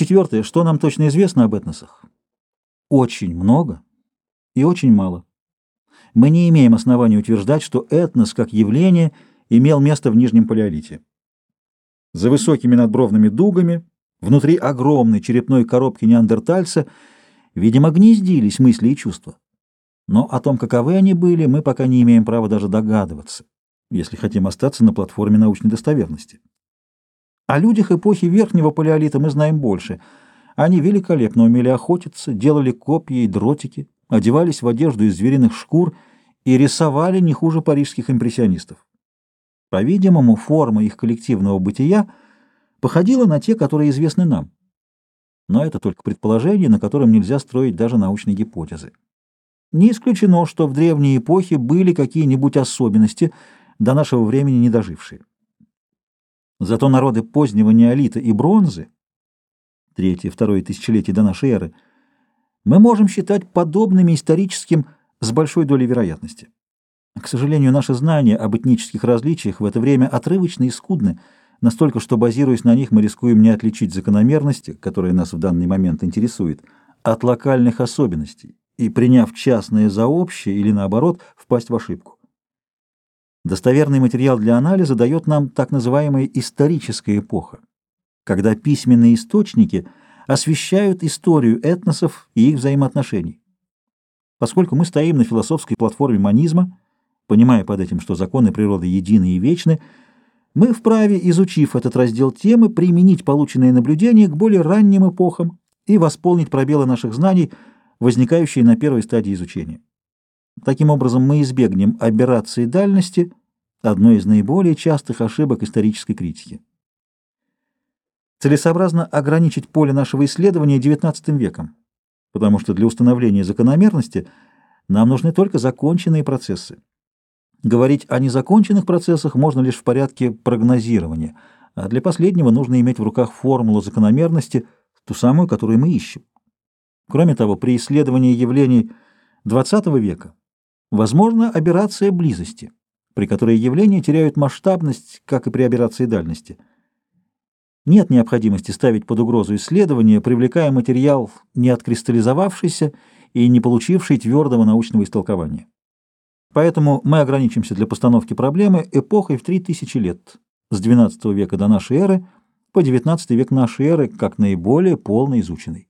Четвертое. Что нам точно известно об этносах? Очень много и очень мало. Мы не имеем оснований утверждать, что этнос как явление имел место в Нижнем Палеолите. За высокими надбровными дугами, внутри огромной черепной коробки неандертальца, видимо, гнездились мысли и чувства. Но о том, каковы они были, мы пока не имеем права даже догадываться, если хотим остаться на платформе научной достоверности. О людях эпохи Верхнего Палеолита мы знаем больше. Они великолепно умели охотиться, делали копья и дротики, одевались в одежду из звериных шкур и рисовали не хуже парижских импрессионистов. По-видимому, форма их коллективного бытия походила на те, которые известны нам. Но это только предположение, на котором нельзя строить даже научные гипотезы. Не исключено, что в древние эпохи были какие-нибудь особенности, до нашего времени не дожившие. Зато народы позднего неолита и бронзы, третье-второе тысячелетие до нашей эры, мы можем считать подобными историческим с большой долей вероятности. К сожалению, наши знания об этнических различиях в это время отрывочны и скудны, настолько, что, базируясь на них, мы рискуем не отличить закономерности, которые нас в данный момент интересуют, от локальных особенностей и, приняв частное за общее или, наоборот, впасть в ошибку. Достоверный материал для анализа дает нам так называемая историческая эпоха, когда письменные источники освещают историю этносов и их взаимоотношений. Поскольку мы стоим на философской платформе манизма, понимая под этим, что законы природы едины и вечны, мы вправе, изучив этот раздел темы, применить полученные наблюдения к более ранним эпохам и восполнить пробелы наших знаний, возникающие на первой стадии изучения. Таким образом, мы избегнем аберрации дальности, одной из наиболее частых ошибок исторической критики. Целесообразно ограничить поле нашего исследования XIX веком, потому что для установления закономерности нам нужны только законченные процессы. Говорить о незаконченных процессах можно лишь в порядке прогнозирования, а для последнего нужно иметь в руках формулу закономерности, ту самую, которую мы ищем. Кроме того, при исследовании явлений XX века возможна аберрация близости, при которой явления теряют масштабность, как и при аберрации дальности. Нет необходимости ставить под угрозу исследования, привлекая материал, не откристаллизовавшийся и не получивший твердого научного истолкования. Поэтому мы ограничимся для постановки проблемы эпохой в 3000 лет, с XII века до нашей эры по XIX век нашей эры, как наиболее полно изученной.